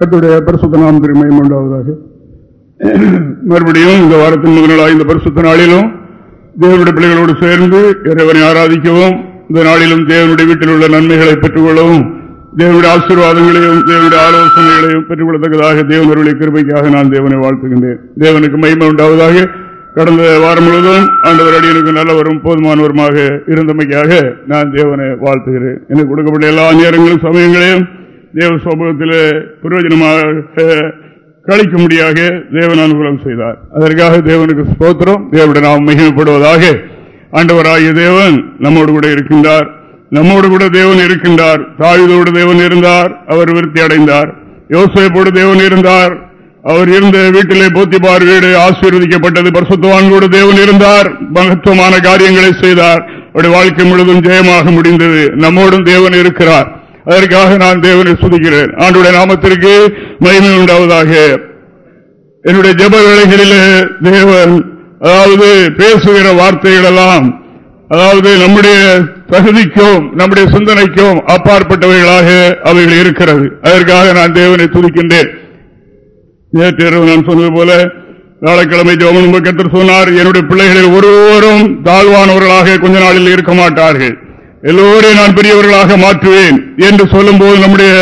கத்துடைய பரிசுத்த நாம் திருமையும் உண்டாவதாக. மறுபடியும் இந்த வாரத்தின் முதலாக இந்த பரிசுத்த நாளிலும் தேவனுடைய பிள்ளைகளோடு சேர்ந்து இறைவனை ஆராதிக்கவும் இந்த நாளிலும் தேவனுடைய வீட்டில் உள்ள நன்மைகளை பெற்றுக்கொள்ளவும் தேவனுடைய ஆசீர்வாதங்களையும் தேவனுடைய ஆலோசனைகளையும் பெற்றுக்கொள்ளத்தக்கதாக தேவனுடைய கிருபைக்காக நான் தேவனை வாழ்த்துகின்றேன். தேவனுக்கு மகிமை உண்டாவதாக கடந்த வாரம் முழுவதும் ஆண்டவர் அடியனுக்கு நல்லவரும் போதுமானவருமாக இருந்தமைக்காக நான் தேவனை வாழ்த்துகிறேன். எனக்கு கொடுக்கப்பட்ட எல்லா நேரங்களும் சமயங்களையும் தேவ சமூகத்தில் பிரயோஜனமாக கழிக்கும்படியாக தேவன் அனுகூலம் செய்தார். அதற்காக தேவனுக்கு ஸ்தோத்திரம். தேவனுடைய நாம் மகிமைப்படுவதாக ஆண்டவராகிய தேவன் நம்மோடு கூட இருக்கின்றார். நம்மோடு கூட தேவன் இருக்கின்றார். தாயுதோடு தேவன் இருந்தார். அவர் விருத்தி அடைந்தார். யோசைப்போடு தேவன் இருந்தார். அவர் இருந்த வீட்டிலே போத்திபார் வீடு ஆசீர்வதிக்கப்பட்டது. பரிசுத்தவான்களோடு தேவன் இருந்தார். மகத்துவமான காரியங்களை செய்தார். அவருடைய வாழ்க்கை முழுவதும் ஜெயமாக முடிந்தது. நம்மோடும் தேவன் இருக்கிறார். அதற்காக நான் தேவனை சுதிக்கிறேன் ஆண்டுடைய நாமத்திற்கு மகிமை உண்டாவதாக. என்னுடைய ஜப வேலைகளிலே தேவன் அதாவது பேசுகிற வார்த்தைகள் எல்லாம் அதாவது நம்முடைய தகுதிக்கும் நம்முடைய சிந்தனைக்கும் அப்பாற்பட்டவைகளாக அவைகள் இருக்கிறது. அதற்காக நான் தேவனை துதிக்கின்றேன். நேற்று நான் சொன்னது போல வியாழக்கிழமை ஜோமன் கற்று சொன்னார் என்னுடைய பிள்ளைகளில் ஒருவரும் தாழ்வானவர்களாக கொஞ்ச நாளில் இருக்க மாட்டார்கள். எல்லோரையும் நான் பெரியவர்களாக மாற்றுவேன் என்று சொல்லும் போது நம்முடைய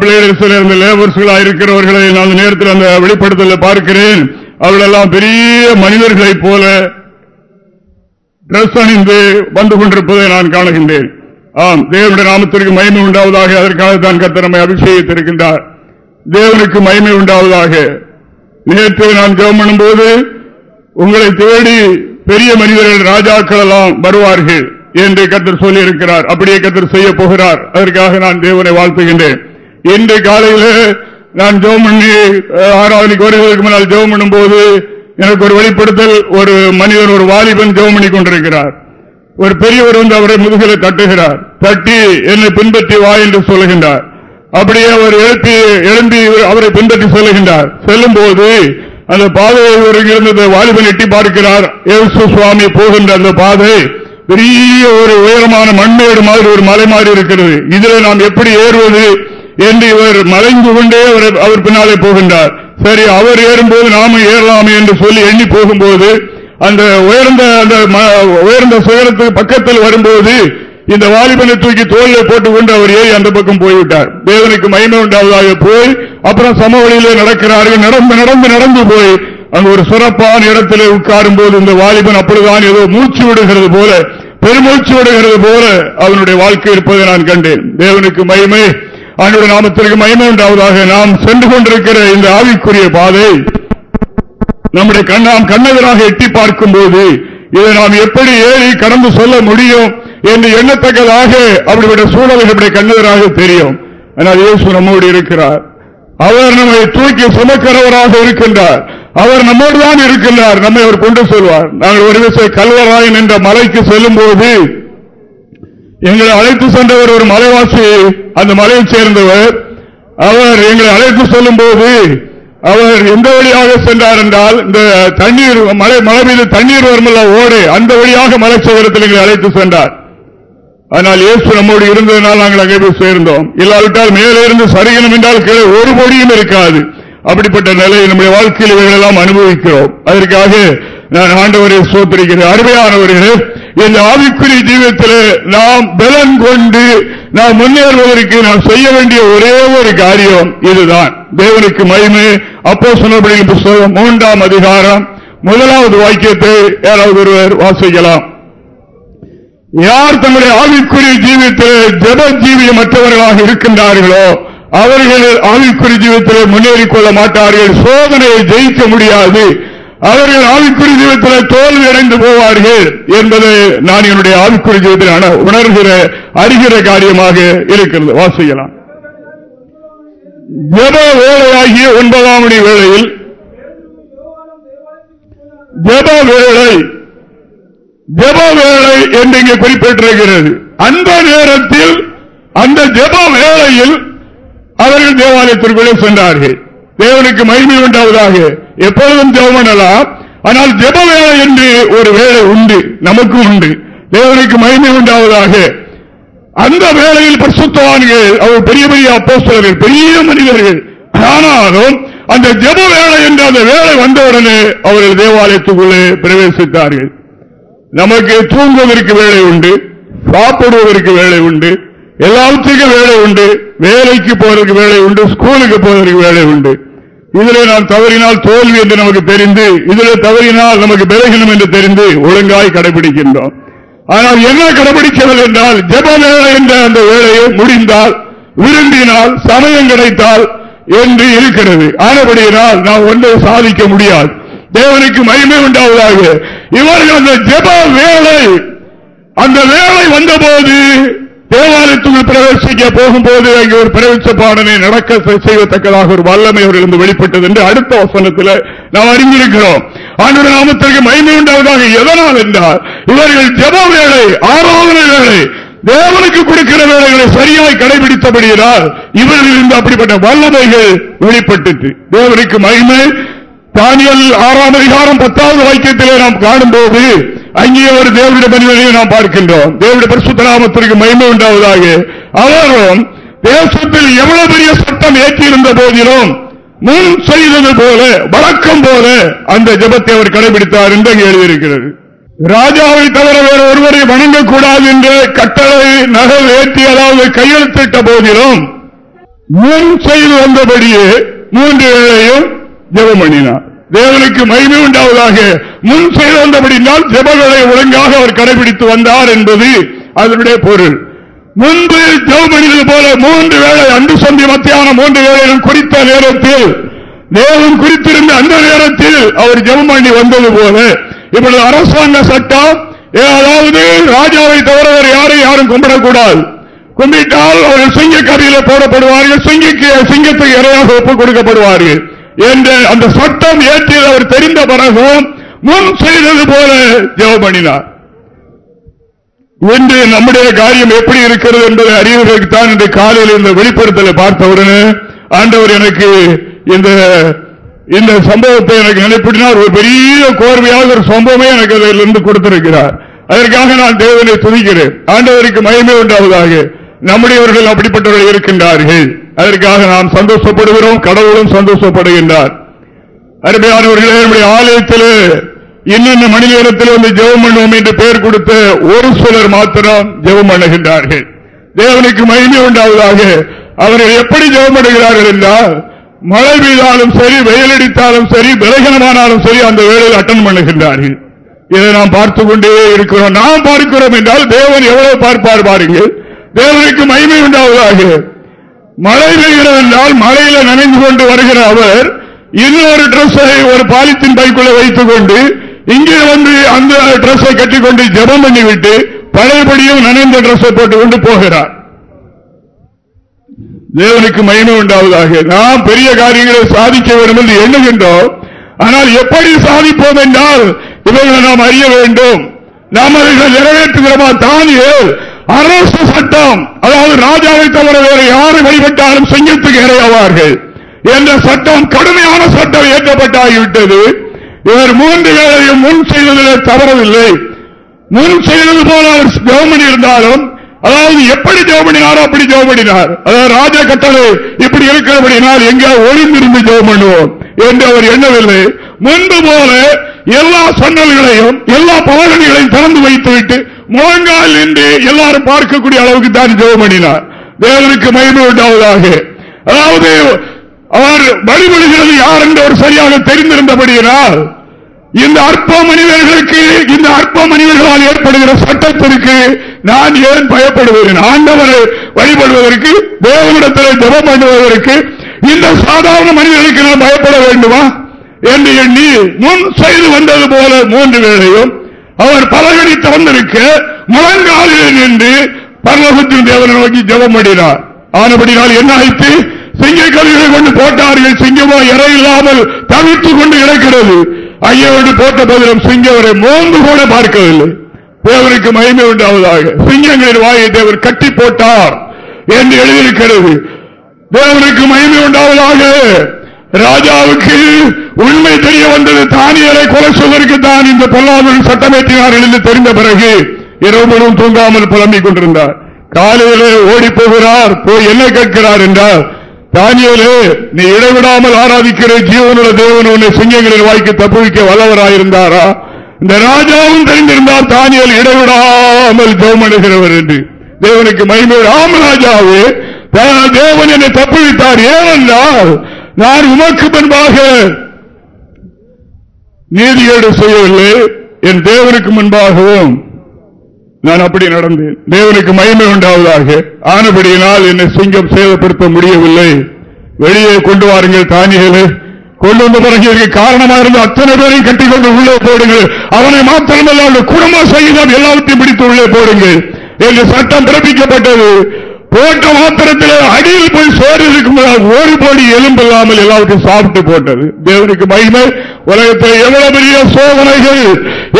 பிள்ளைகள் சில இந்த லேபர்ஸ்களாக இருக்கிறவர்களை நான் நேரத்தில் அந்த வெளிப்படுத்தல பார்க்கிறேன். அவர்களெல்லாம் பெரிய மனிதர்களைப் போல டிரெஸ் அணிந்து வந்து கொண்டிருப்பதை நான் காணுகின்றேன். ஆம் தேவனுடைய நாமத்திற்கு மயிமை உண்டாவதாக அதற்காக தான் கத்தனமை அபிஷேகித்திருக்கின்றார். தேவனுக்கு மயிமை உண்டாவதாக. நேற்று நான் ஜெபம் போது உங்களை தேடி பெரிய மனிதர்கள் ராஜாக்கள் எல்லாம் வருவார்கள். என்று கத்தர் சொல்லியிருக்கிறார். அப்படியே கத்தர் செய்ய போகிறார். அதற்காக நான் தேவனை வாழ்த்துகின்றேன். இன்று காலையில் நான் ஜெபம் பண்ணி ஆறாவது வருவதற்கு முன்னால் ஜெபம் பண்ணும் போது எனக்கு ஒரு வெளிப்படுத்தல் ஒரு மனிதன் ஒரு வாலிபன் ஜெபம் பண்ணி கொண்டிருக்கிறார். ஒரு பெரியவர் வந்து அவரை முதுகலை தட்டுகிறார். தட்டி என்னை பின்பற்றி வா என்று சொல்லுகின்றார். அப்படியே அவர் எழுப்பி எழும்பி அவரை பின்பற்றி சொல்லுகின்றார். செல்லும் போது அந்த பாதையை இருந்த வாலிபன் எட்டி பார்க்கிறார். சுவாமி போகின்ற அந்த பாதை பெரிய ஒரு உயரமான மண்மேடு மாதிரி ஒரு மலை மாதிரி இருக்கிறது. இதில் நாம் எப்படி ஏறுவது என்று இவர் மறைந்து கொண்டே அவர் பின்னாலே போகின்றார். சரி அவர் ஏறும்போது நாமும் ஏறலாமே என்று சொல்லி எண்ணி போகும்போது அந்த உயர்ந்த அந்த உயர்ந்த சுயரத்துக்கு பக்கத்தில் வரும்போது இந்த வாலிபனை தூக்கி தோல்ல போட்டுக்கொண்டு அவர் ஏறி அந்த பக்கம் போய்விட்டார். தேவனுக்கு மயிமை உண்டாவதாக போய் அப்புறம் சமவெளியிலே நடக்கிறார்கள். நடந்து நடந்து நடந்து போய் அங்கு ஒரு சிறப்பான இடத்திலே உட்காரும் போது இந்த வாலிபன் அப்படிதான் ஏதோ மூச்சு விடுகிறது போல பெருமூச்சு விடுகிறது போல அவனுடைய வாழ்க்கை இருப்பதை நான் கண்டேன். தேவனுக்கு மயிமை அவனுடைய நாமத்திற்கு மயிமை உண்டாவதாக நாம் சென்று கொண்டிருக்கிற இந்த ஆவிக்குரிய பாதை நம்முடைய கண்ணாம் கண்ணதராக எட்டி பார்க்கும் போது இதை நாம் எப்படி ஏறி கடந்து சொல்ல முடியும் என்று எண்ணத்தக்கதாக அவருடைய எப்படி கண்ணதராக தெரியும். ஆனால் இயேசு நம்மோடு இருக்கிறார். அவர் நம்மை தூக்கி சுமக்கிறவராக இருக்கின்றார். அவர் நம்மோடு தான் இருக்கின்றார் நம்மை அவர் கொண்டு செல்வார். நாங்கள் ஒரு விசை கல்வராயன் என்ற மலைக்கு செல்லும் போது எங்களை அழைத்து சென்றவர் ஒரு மலைவாசி அந்த மலையை சேர்ந்தவர். அவர் எங்களை அழைத்து சொல்லும் போது அவர் எந்த வழியாக சென்றார் என்றால் இந்த தண்ணீர் மலை மலை மீது தண்ணீர் வருமல்ல ஓடு அந்த வழியாக மலை சிகரத்தில் எங்களை அழைத்து சென்றார். ஆனால் இயேசு நம்மோடு இருந்ததனால் நாங்கள் அங்கே போய் சேர்ந்தோம். இல்லாவிட்டால் மேலே இருந்து சரிகணும் என்றால் கீழே ஒரு பொடியும் இருக்காது. அப்படிப்பட்ட நிலையை நம்முடைய வாழ்க்கையில் இவைகளெல்லாம் அனுபவிக்கிறோம். அதற்காக நான் ஆண்டவரை சோத்திருக்கிறேன் அருமையானவர்களே இந்த ஆவிக்குறி ஜீவத்தில் நாம் பலன் கொண்டு நாம் முன்னேறுவதற்கு நாம் செய்ய வேண்டிய ஒரே ஒரு காரியம் இதுதான். தேவனுக்கு மகிமை அப்போ சொன்னபடியின் புஸ்தகம் மூன்றாம் அதிகாரம் முதலாவது வாக்கியத்தை யாராவது ஒருவர் வாசிக்கலாம். யார் தங்களுடைய ஆவிக்குரிய ஜீவியத்தில் ஜப மற்றவர்களாக இருக்கின்றார்களோ அவர்கள் ஆவிக்குறி ஜீவத்தில் முன்னேறிக் கொள்ள மாட்டார்கள் சோதனையை ஜெயிக்க முடியாது. அவர்கள் ஆவிக்குறி ஜீவத்தில் தோல்வி அடைந்து போவார்கள் என்பதை நான் என்னுடைய ஆவிக்குறி ஜீவத்தில் உணர்கிற அறிகிற காரியமாக இருக்கிறது. வாசிக்கலாம் ஜப வேலையாகிய ஒன்பதாம் மணி வேளையில் ஜப வேலை ஜப வேலை என்று இங்கே குறிப்பிட்டிருக்கிறது. அந்த நேரத்தில் அந்த ஜப வேளையில் அவர்கள் தேவாலயத்திற்குள்ளே சென்றார்கள். தேவனுக்கு மகிமை உண்டாவதாக. எப்பொழுதும் ஜெபம் பண்ணலாம். ஆனால் ஜெப வேலை என்று ஒரு வேலை உண்டு. நமக்கும் உண்டு. தேவனுக்கு மகிமை உண்டாவதாக. அந்த வேளையில் பிரசுத்தவான்கள் அவர் பெரிய பெரிய அப்போஸ்தலர்கள் பெரிய மனிதர்கள். ஆனாலும் அந்த ஜெப வேலை என்று அந்த வேலை வந்தவுடனே அவர்கள் தேவாலயத்துக்குள்ளே பிரவேசித்தார்கள். நமக்கு தூங்குவதற்கு வேலை உண்டு. சாப்பிடுவதற்கு வேலை உண்டு. எல்லாத்துக்கும் வேலை உண்டு. வேலைக்கு போவதற்கு வேலை உண்டு ஸ்கூலுக்கு போவதற்கு வேலை உண்டு. இதில் நாம் தவறினால் தோல்வி என்று நமக்கு தெரிந்து இதில் தவறினால் நமக்கு விலகினம் என்று தெரிந்து ஒழுங்காய் கடைபிடிக்கின்றோம். ஆனால் என்ன கடைபிடிக்கவில்லை என்றால் ஜப வேலை என்ற அந்த வேலையை முடிந்தால் விரும்பினால் சமயம் கிடைத்தால் என்று இருக்கிறது. ஆனபடியினால் நாம் ஒன்றை சாதிக்க முடியாது. தேவனுக்கு மகிமை உண்டாவதாக. இவர்கள் அந்த ஜப வேலை அந்த வேலை வந்தபோது தேவாலயத்துக்குள் பிரவேசிக்க போகும்போது அங்கே ஒரு பிரவேச பாடனை நடக்க செய்யத்தக்கதாக ஒரு வல்லமை அவர்கள் வெளிப்பட்டது என்று அடுத்த வசனத்தில் நாம் அறிந்திருக்கிறோம். ஆண்டு நாமத்திற்கு மைமை உண்டாவதாக எதனால் என்றால் இவர்கள் ஜப வேலை ஆராதனை வேலை தேவனுக்கு கொடுக்கிற வேலைகளை சரியாய் கடைபிடித்தபடியால் இவர்களிருந்து அப்படிப்பட்ட வல்லமைகள் வெளிப்பட்டு தேவனுக்கு மகிமை. தானியல் ஆறாம் அதிகாரம் பத்தாவது வாக்கியத்திலே நாம் காணும் போது அங்கே ஒரு தேவனுடைய மனிதனை நாம் பார்க்கின்றோம். தேவனுடைய பரிசுத்தராமத்திற்கு மகிமை உண்டாவதாக. அவரும் தேசத்தில் எவ்வளவு பெரிய சட்டம் ஏற்றியிருந்த போதிலும் முன் செய்தது போல வழக்கம் போல அந்த ஜபத்தை அவர் கடைபிடித்தார் என்று அங்கே எழுதியிருக்கிறது. ராஜாவை தவிர வேறு ஒருவரை வணங்கக்கூடாது என்று கட்டளை நகல் ஏற்றி அதாவது கையெழுத்திட்ட போதிலும் முன் செய்து வந்தபடியே மூன்று வேளையும் ஜெபம் பண்ணினார். தேவனுக்கு மகிமை உண்டாவதாக. முன் செய்து வந்தபடினால் ஒழுங்காக அவர் கடைபிடித்து வந்தார் என்பது அதனுடைய பொருள். முன்பு ஜெவமணிகள் போல மூன்று வேளை அன்று சந்தி மத்தியான மூன்று வேளையும் குறித்த நேரத்தில் தேவன் குறித்திருந்த அந்த நேரத்தில் அவர் ஜெபம் பண்ணி வந்தது போல. இப்பொழுது அரசாங்க சட்டம் அதாவது ராஜாவை தவிரவர் யாரும் யாரும் கும்பிடக்கூடாது. கும்பிட்டால் அவர்கள் சிங்க கதையில போடப்படுவார்கள் சிங்கிக்கு சிங்கத்துக்கு இறையாக ஒப்புக் கொடுக்கப்படுவார்கள். என்று அந்த சட்டம் ஏற்றியது அவர் தெரிந்த பிறகும் முன் செய்தது போல ஜெபம் பண்ணினார். இன்று நம்முடைய காரியம் எப்படி இருக்கிறது என்பதை அறிவதற்கு தான் இன்று காலையில் இந்த வெளிப்படுத்தலை பார்த்தவுடனே ஆண்டவர் எனக்கு இந்த இந்த சம்பவத்தை எனக்கு நினைப்பினார் ஒரு பெரிய கோர்வையாக ஒரு சம்பவமே எனக்கு அதிலிருந்து கொடுத்திருக்கிறார். அதற்காக நான் தேவனை துதிக்கிறேன். ஆண்டவருக்கு மயமே உண்டாவதாக. நம்முடையவர்கள் அப்படிப்பட்டவர்கள் இருக்கின்றார்கள். அதற்காக நாம் சந்தோஷப்படுகிறோம் கடவுளும் சந்தோஷப்படுகின்றார். அருமையானவர்களே நம்முடைய ஆலயத்தில் இன்னென்ன மணி நேரத்தில் வந்து ஜெவம் பண்ணுவோம் என்று பெயர் கொடுத்த ஒரு சிலர் மாத்திரம் ஜெவம் பண்ணுகின்றார்கள் தேவனுக்கு மகிமை உண்டாவதாக அவர்கள் எப்படி ஜெவம் பண்ணுகிறார்கள் என்றால் மழை பெய்தாலும் சரி வெயிலடித்தாலும் சரி விலகனமானாலும் சரி அந்த வேலையில் அட்டன் பண்ணுகின்றார்கள். இதை நாம் பார்த்துக் கொண்டே இருக்கிறோம். நாம் பார்க்கிறோம் என்றால் தேவன் எவ்வளவு பார்ப்பார் பாருங்கள். தேவனுக்கு மகிமை உண்டாவதாக. மழை பெய்கிறது என்றால் மழையில நனைந்து கொண்டு வருகிற அவர் இன்னொரு டிரெஸ்ஸை ஒரு பாலித்தின் பைக்குள்ள வைத்துக் கொண்டு இங்கே வந்து அந்த டிரெஸ்ஸை கட்டிக்கொண்டு ஜபம் பண்ணிவிட்டு பழையபடியும் நனைந்த டிரெஸ்ஸை போட்டுக் கொண்டு போகிறார். தேவனுக்கு மகிமை உண்டாவதாக. நாம் பெரிய காரியங்களை சாதிக்க வேண்டும் என்று எண்ணுகின்றோம். ஆனால் எப்படி சாதிப்போம் என்றால் இவர்களை நாம் அறிய வேண்டும். நாம் அவர்கள் நிறைவேற்றுகிறோமா? தானியே அரசு சட்டம் அதாவது ராஜாவை தவிர வேறு யாரு வழிபட்டாலும் சிங்கத்துக்கு இறையாவார்கள் என்ற சட்டம் கடுமையான சட்டம் இயக்கப்பட்டாகிவிட்டது இவர் மூன்று வேளையும் முன் செய்ததில் தவறவில்லை. முன் செய்தது போல அவர் கவர்மெண்ட் இருந்தாலும் அதாவது எப்படி ஜெவமணினாரோ அப்படி ஜெவமணினார். அதாவது ராஜா கட்டளை இப்படி இருக்கிறபடினால் எங்கே ஒளிந்திருந்து ஜெவம் பண்ணுவோம் என்று அவர் எண்ணவில்லை. முன்பு போல எல்லா சன்னல்களையும் எல்லா பலகணிகளையும் திறந்து வைத்துவிட்டு முழங்கால் நின்று எல்லாரும் பார்க்கக்கூடிய அளவுக்கு தான் ஜெபம் பண்ணினார். தேவனுக்கு மகிமை உண்டாவதாக. அதாவது அவர் வழிபடுகிறது யார் என்று அவர் சரியாக தெரிந்திருந்தபடியினால் இந்த அற்ப மனிதர்களுக்கு இந்த அற்ப மனிதர்களால் ஏற்படுகிற சட்டத்திற்கு நான் ஏன் பயப்படுவேன்? ஆண்டவரை வழிபடுவதற்கு தேவனிடத்தில் ஜபம் பண்ணுவதற்கு இந்த சாதாரண மனிதர்களுக்கு நான் பயப்பட வேண்டுமா? என்று எண்ணி முன் செய்து வந்தது போல மூன்று வேளையும் அவர் பலகடி திறந்திருக்க முழங்காலே நின்று பரலோகத்தின் தேவனை நோக்கி ஜபம் பண்ணினார். ஆனபடினால் என்ன ஆயிற்று? சிங்க கல்விகளை கொண்டு போட்டார்கள். சிங்கமோ இறை இல்லாமல் தவித்துக் கொண்டு கிடக்கிறது. ஐயோடு போட்ட பதிலும் சிங்கவரை மோந்து கூட பார்க்கவில்லை. தேவனுக்கு மகிமை உண்டாவதாக. சிங்கங்களின் வாயை தேவர் கட்டி போட்டார் என்று எழுதியிருக்கிறது. தேவனுக்கு மகிமை உண்டாவதாக. ராஜாவுக்கு உண்மை தெரிய வந்தது. தானியரை கொலை சொல்வதற்கு தான் இந்த பொல்லாதவர்கள் சட்டமேற்றினார்கள் என்று தெரிந்த பிறகு இரவு முழுவதும் தூங்காமல் புலம்பிக் கொண்டிருந்தார். காலையிலே ஓடி போகிறார் போய் என்ன கேட்கிறார் என்றால் தானியலே நீ இடைவிடாமல் ஆராதிக்கிற ஜீவனுள்ள தேவன் உன்னை சிங்கங்களின் வாய்க்கு தப்புவிக்க வல்லவராயிருந்தாரா? இந்த ராஜாவும் தெரிந்திருந்தார் தானியல் இடைவிடாமல் ஜெவமடைகிறவர் என்று. தேவனுக்கு மகிமை. ராமராஜாவே தேவன் என்னை தப்புவித்தார். ஏனென்றால் நான் உமக்கு முன்பாக நீதியோடு செய்யவில்லை. என் தேவனுக்கு முன்பாகவும் நான் அப்படி நடந்தேன். தேவனுக்கு மகிமை உண்டாவதாக. ஆனபடியினால் என்னை சிங்கம் சேதப்படுத்த முடியவில்லை. வெளியே கொண்டு வாருங்கள் தானியலே. கொண்டு வந்த பிறகு காரணமாக இருந்த அத்தனை பேரையும் கட்டிக்கொண்டு உள்ளே போடுங்கள். அவனை மாத்திரமல்ல குடும்ப சகிதம் எல்லாத்தையும் பிடித்து உள்ளே போடுங்கள். என்று சட்டம் பிறப்பிக்கப்பட்டது. போட்ட மாத்திரத்தில் அடியில் போய் சோறு இருக்கும் ஒரு போடி எலும்பு இல்லாமல் எல்லாருக்கும் சாப்பிட்டு போட்டது. தேவனுக்கு மகிமை. உலகத்தில் எவ்வளவு பெரிய சோதனைகள்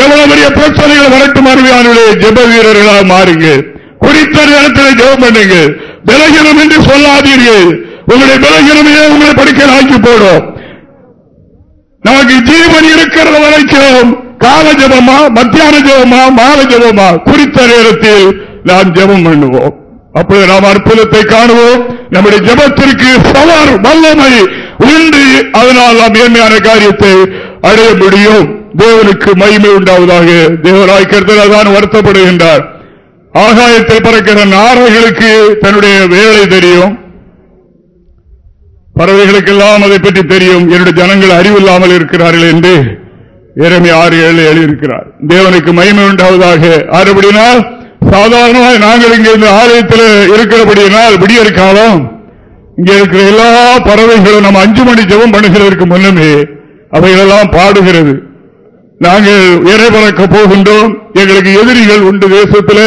எவ்வளவு பெரிய பிரச்சனைகள் வரட்டும் அருமையானுடைய ஜெப வீரர்களாக மாறுங்க. குறித்த நேரத்தில் ஜெபம் பண்ணுங்க. விலகினம் என்று சொல்லாதீர்கள். உங்களுடைய விலகினமே உங்களை படிக்க ஆக்கி போடும்? நமக்கு ஜீவன் இருக்கிற வரைக்கும் கால ஜபமா மத்தியான ஜபமா மால ஜபமா? குறித்த நேரத்தில் நாம் ஜபம் பண்ணுவோம். அப்பொழுது நாம் அற்புதத்தை காணுவோம். நம்முடைய ஜபத்திற்கு சவார் வல்லமை உண்டு. அதனால் நாம் மேன்மையான காரியத்தை அடைய முடியும். தேவனுக்கு மகிமை உண்டாவதாக தேவராய் கருத்ததான் வருத்தப்படுகின்றார். ஆகாயத்தில் பறக்கிற நாரைகளுக்கு தன்னுடைய வேலை தெரியும். பறவைகளுக்கெல்லாம் அதை பற்றி தெரியும். என்னுடைய ஜனங்கள் அறிவில்லாமல் இருக்கிறார்கள் என்று. இறமை ஆறு ஏழு எழுதியிருக்கிறார். தேவனுக்கு மகிமை உண்டாவதாக. ஆறுபடினால் சாதாரணமாக நாங்கள் இங்கே இந்த ஆலயத்தில் இருக்கிறபடியினால் விடியற் காலம். இங்கே இருக்கிற எல்லா பறவைகளும் நம்ம அஞ்சு மணி ஜபம் பண்ணுகிறதற்கு முன்னமே அவைகளெல்லாம் பாடுகிறது. நாங்கள் இறை பறக்க போகின்றோம். எங்களுக்கு எதிரிகள் உண்டு தேசத்தில்.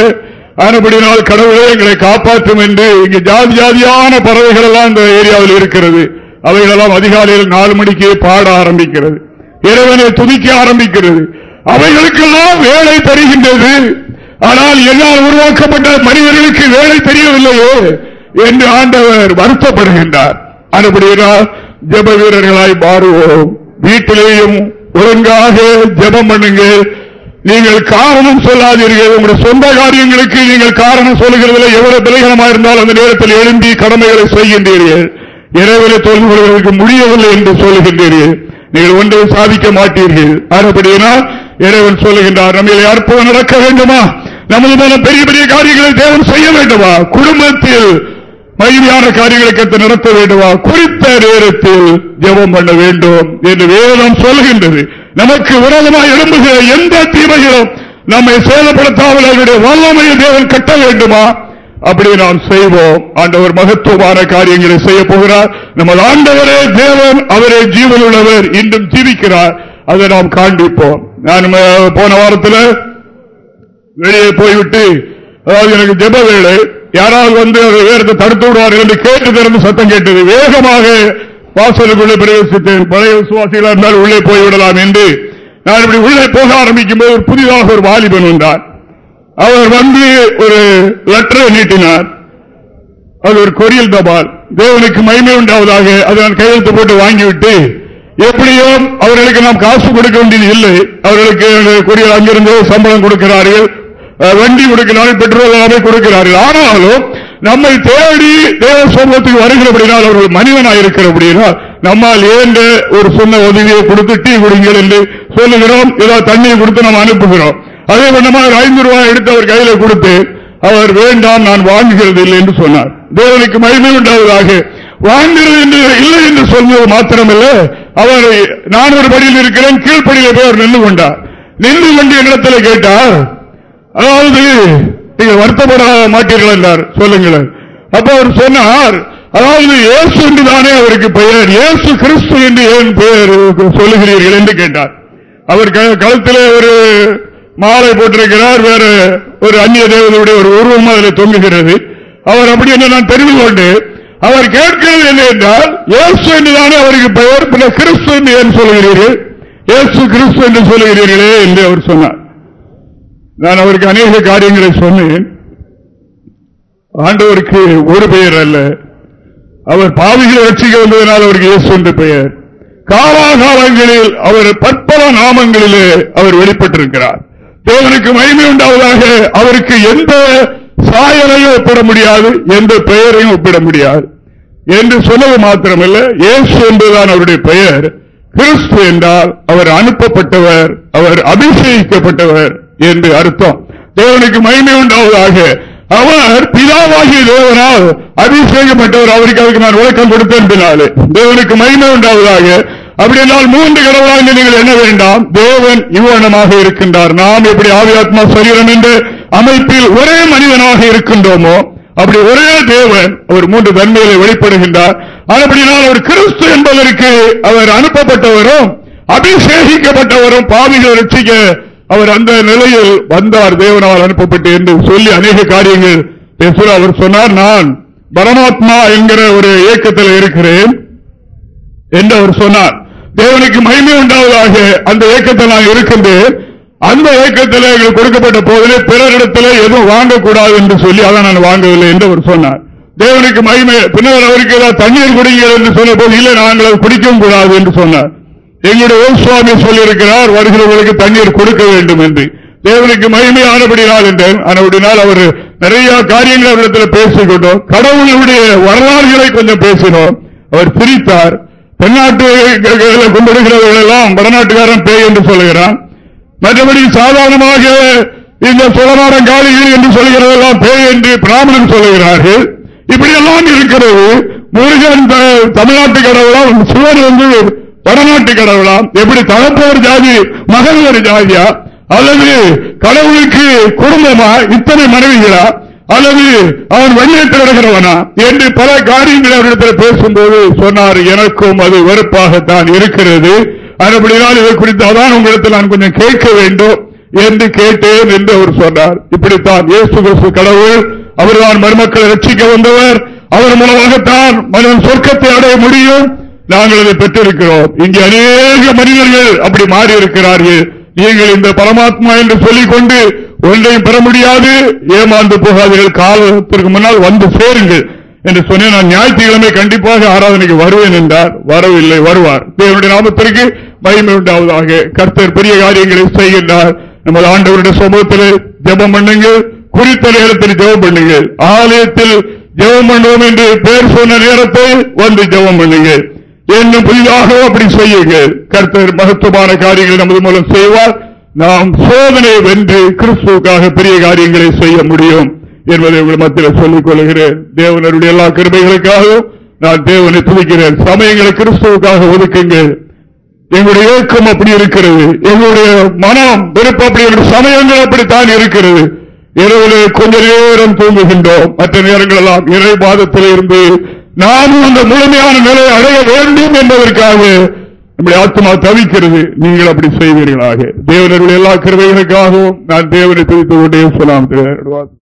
ஆனபடினால் கடவுளே எங்களை காப்பாற்றும் என்று இங்கு ஜாதி ஜாதியான பறவைகள் எல்லாம் இந்த ஏரியாவில் இருக்கிறது. அவைகளெல்லாம் அதிகாலையில் நாலு மணிக்கு பாட ஆரம்பிக்கிறது. இறைவனை துதிக்க ஆரம்பிக்கிறது. அவைகளுக்கெல்லாம் வேலை தருகின்றது. ஆனால் என்னால் உருவாக்கப்பட்ட மனிதர்களுக்கு வேலை தெரியவில்லையே என்று ஆண்டவர் வருத்தப்படுகின்றார். அதுபடியால் ஜப வீரர்களாய் மாறுவோம். வீட்டிலேயும் ஒழுங்காக ஜபம் பண்ணுங்கள் நீங்கள் காரணம் சொல்லாதீர்கள். உங்களுடைய சொந்த காரியங்களுக்கு நீங்கள் காரணம் சொல்லுகிறதில்லை. எவ்வளவு பிழைகரமாக இருந்தால் அந்த நேரத்தில் எழும்பி கடமைகளை செய்கின்றீர்கள். இறைவனை தோல்வி கொள்வதற்கு முடியவில்லை என்று சொல்லுகின்றீர்கள். நீங்கள் ஒன்றை சாதிக்க மாட்டீர்கள். அதுபடியினால் இறைவன் சொல்லுகின்றார் நம்ம அற்புதம் நடக்க வேண்டுமா? நமது மேல பெரிய பெரிய காரியங்களை தேவன் செய்ய வேண்டுமா? குடும்பத்தில் மகிழ்ச்சியான காரியங்களை கற்று நடத்த வேண்டுமா? குறித்த நேரத்தில் ஜெபம் பண்ண வேண்டும் என்று வேதம் சொல்கின்றது நமக்கு விரோதமாக எழும்புகிற எந்த தீமைகளும் நம்மை சேதப்படுத்தாமல் அவருடைய வல்லமையை தேவன் கட்ட வேண்டுமா? அப்படி நாம் செய்வோம். ஆண்டவர் மகத்துவமான காரியங்களை செய்ய போகிறார். நமது ஆண்டவரே தேவன் அவரே ஜீவன் உள்ளவர் இன்றும் ஜீவிக்கிறார். அதை நாம் காண்பிப்போம். நான் போன வாரத்தில் வெளியே போய்விட்டு அதாவது எனக்கு ஜெப வேலை யாராவது வந்து வேறத்தை தடுத்து விடுவார்கள் என்று கேட்டு திறந்து சத்தம் கேட்டது. வேகமாக வாசலுக்குள்ளே பிரவேசித்தேன். பழைய விசுவாசிகளாக இருந்தால் உள்ளே போய்விடலாம் என்று. நான் இப்படி உள்ளே போக ஆரம்பிக்கும் போது புதிதாக ஒரு வாலிபன் வந்தார் அவர் வந்து ஒரு லெட்டரை நீட்டினார். அது ஒரு கொரியல் தபால். தேவனுக்கு மயிமை உண்டாவதாக அதை நான் கையெழுத்து போட்டு வாங்கிவிட்டு எப்படியோ அவர்களுக்கு நாம் காசு கொடுக்க வேண்டியது இல்லை. அவர்களுக்கு கொரியல் அங்கிருந்து சம்பளம் கொடுக்கிறார்கள். வண்டி கொடுக்கிறார்கள் பெட்ரோல் எல்லாமே கொடுக்கிறார்கள் ஆனாலும் நம்மை தேடி தேவ சமூகத்துக்கு வருகிறபடினால் அவர்கள் மனிதனாக இருக்கிறபடினால் நம்மால் ஏன் ஒரு சொன்ன உதவியை கொடுத்து டீ குடிங்கள் என்று சொல்லுகிறோம். ஏதாவது தண்ணியை கொடுத்து நம்ம அனுப்புகிறோம். அதே பண்ணமாக ஐந்து ரூபாய் எடுத்து அவர் கையில கொடுத்து அவர் வேண்டாம் நான் வாங்குகிறது இல்லை என்று சொன்னார். தேவனுக்கு மகிமை உண்டாவதாக. வாங்குகிறது என்று இல்லை என்று சொல்வது மாத்திரமில்லை. அவர் நான் ஒரு படியில் இருக்கிறேன் கீழ்படியில் போய் அவர் நின்று கொண்டார். நின்று கொண்டு என்னிடத்தில் கேட்டார் அதாவது நீங்கள் வருத்தப்பட மாட்டீர்கள் என்றார். சொல்லுங்களேன். அப்ப அவர் சொன்னார் அதாவது இயேசு என்று தானே அவருக்கு பெயர். இயேசு கிறிஸ்து என்று ஏன் பெயர் சொல்லுகிறீர்கள் என்று கேட்டார். அவர் களத்திலே ஒரு மாலை போட்டிருக்கிறார் வேற ஒரு அந்நிய தேவதையுடைய ஒரு உருவம் அதில் தொங்குகிறது. அவர் அப்படி என்று நான் தெரிந்து கொண்டு அவர் கேட்கிறது என்ன என்றால் இயேசு என்றுதானே அவருக்கு பெயர் பின்னர் கிறிஸ்து என்று ஏன் சொல்லுகிறீர்கள்? இயேசு கிறிஸ்து என்று சொல்லுகிறீர்களே என்று அவர் சொன்னார். நான் அவருக்கு அநேக காரியங்களை சொன்னேன். ஆண்டவருக்கு ஒரு பெயர் அல்ல. அவர் பாவிகளை ரட்சிக்க வந்ததனால் அவருக்கு இயேசு என்று பெயர். காலாகாலங்களில் அவர் பற்பல நாமங்களிலே அவர் வெளிப்பட்டிருக்கிறார். தேவனுக்கு மகிமை உண்டாவதாக அவருக்கு எந்த சாயலையும் ஒப்பிட முடியாது எந்த பெயரையும் ஒப்பிட முடியாது. என்று சொன்னது மாத்திரமல்ல இயேசு என்றுதான் அவருடைய பெயர். கிறிஸ்து என்றால் அவர் அனுப்பப்பட்டவர் அவர் அபிஷேகிக்கப்பட்டவர். என்று அர்த்தம். தேவனுக்கு மகிமை உண்டாவதாக. அவர் பிதாவாகிய தேவனால் அபிஷேகப்பட்டவர். அவருக்கு அதுக்கு நான் விளக்கம் கொடுத்தேன் பின்னாலே. தேவனுக்கு மகிமை உண்டாவதாக. அப்படி என்றால் மூன்று கடவுளாக நீங்கள் என்ன வேண்டாம்? தேவன் யுவனமாக இருக்கின்றார். நாம் எப்படி ஆவியாத்மா சரீரம் என்று அமைப்பில் ஒரே மனிதனாக இருக்கின்றோமோ அப்படி ஒரே தேவன் அவர் மூன்று தன்மைகளை வெளிப்படுகின்றார். அப்படினால் அவர் கிறிஸ்து என்பதற்கு அவர் அனுப்பப்பட்டவரும் அபிஷேகிக்கப்பட்டவரும் பாவிகள் ரசிக்க அவர் அந்த நிலையில் வந்தார் தேவனால் அனுப்பப்பட்டு என்று சொல்லி அநேக காரியங்கள் பேசுகிற அவர் சொன்னார் நான் பரமாத்மா என்கிற ஒரு இயக்கத்தில் இருக்கிறேன் என்று அவர் சொன்னார். தேவனுக்கு மகிமை உண்டாவதாக அந்த இயக்கத்தில் நான் இருக்கின்றேன். அந்த இயக்கத்தில் எங்களுக்கு கொடுக்கப்பட்ட போதிலே பிறரிடத்தில் எதுவும் வாங்கக்கூடாது என்று சொல்லி அதை நான் வாங்கவில்லை என்று அவர் சொன்னார். தேவனுக்கு மகிமை பின்னர் அவருக்கு ஏதாவது தண்ணீர் குடிங்கள் என்று சொன்ன போது இல்லை நாங்கள் குடிக்கவும் கூடாது என்று சொன்னார். எங்களுடைய ஓம் சுவாமி சொல்லியிருக்கிறார் வருகிறவர்களுக்கு தண்ணீர் கொடுக்க வேண்டும் என்று. தேவனுக்கு மகிமையானபடினால் என்றேன் ஆனபடினால் அவர் நிறைய காரியங்கள் அவரிடத்தில் பேசிக்கொண்டோம். கடவுளுடைய வரலாறுகளை கொஞ்சம் பேசினோம். அவர் பிரித்தார் தென்னாட்டு கொண்டிருக்கிறவர்கள் எல்லாம் வடநாட்டுக்காரன் பேய் என்று சொல்லுகிறான். மற்றபடி சாதாரணமாக இந்த சுளநாடன் காலிகள் என்று சொல்கிறதெல்லாம் பேய் என்று பிராமணன் சொல்லுகிறார்கள். இப்படியெல்லாம் இருக்கிறது. முருகன் தமிழ்நாட்டு கடவுளாம் சுவர் வந்து வடநாட்டு கடவுளா எப்படி தகப்பவர் ஜாதி மகன் ஜாதியா? அல்லது கடவுளுக்கு குடும்பமா இத்தனை மனைவிகளா? அல்லது அவன் வன்னியத்தில் இருக்கிறவனா என்று பல காரியங்கள் அவரிடத்தில் பேசும்போது சொன்னார். எனக்கும் அது வெறுப்பாகத்தான் இருக்கிறது. அதுபடினால் இதை குறித்து அதான் உங்களிடத்தில் நான் கொஞ்சம் கேட்க வேண்டும் என்று கேட்டேன் என்று அவர் சொன்னார். இப்படித்தான் இயேசு கிறிஸ்து கடவுள் அவர்தான் மருமக்களை ரட்சிக்க வந்தவர். அவர் மூலமாகத்தான் மனிதன் சொர்க்கத்தை அடைய முடியும். நாங்கள் அதை பெற்றிருக்கிறோம். இங்கே அநேக மனிதர்கள் அப்படி மாறி இருக்கிறார்கள் நீங்கள் இந்த பரமாத்மா என்று சொல்லிக் கொண்டு ஒன்றையும் பெற முடியாது. ஏமாந்து போகாதீர்கள். காலத்திற்கு முன்னால் வந்து சேருங்கள் என்று சொன்னேன். நான் ஞாயிற்றுக்கிழமை கண்டிப்பாக ஆராதனைக்கு வருவேன் என்றார். வரவில்லை வருவார். தேவனுடைய நாமத்திற்கு மகிமை உண்டாவதாக. கர்த்தர் பெரிய காரியங்களை செய்கின்றார். நமது ஆண்டவருடைய சமூகத்தில் ஜபம் பண்ணுங்கள். குறித்த நேரத்தில் ஜெபம் பண்ணுங்கள். ஆலயத்தில் ஜெபம் பண்ணுவோம் என்று பேர் சொன்ன நேரத்தை வந்து ஜெபம் பண்ணுங்கள். இன்னும் புதிதாக அப்படி செய்யுங்கள். கர்த்தர் மகத்துவமான காரியங்களை நமது மூலம் செய்வார். நாம் சோதனை வென்று கிறிஸ்துவுக்காக பெரிய காரியங்களை செய்ய முடியும் என்பதை உங்கள் மத்தியில் சொல்லிக் கொள்கிறேன். தேவனருடைய எல்லா கிருமைகளுக்காகவும் நான் தேவனை துதிக்கிறேன். சமயங்களை கிறிஸ்துவுக்காக ஒதுக்குங்கள். எங்களுடைய இயக்கம் அப்படி இருக்கிறது. எங்களுடைய மனம் விருப்பம் அப்படி சமயங்கள் அப்படித்தான் இருக்கிறது. இரவு கொஞ்ச நேரம் தூங்குகின்றோம். மற்ற நேரங்கள் எல்லாம் இறை பாதத்தில் இருந்து நாமும் அந்த முழுமையான நிலையை அடைய வேண்டும் என்பதற்காக நம்முடைய ஆத்மா தவிக்கிறது. நீங்கள் அப்படி செய்வீர்களாக. தேவனருடைய எல்லா கருவைகளுக்காகவும் நான் தேவனை பிரித்து கொண்டே சொல்லாம்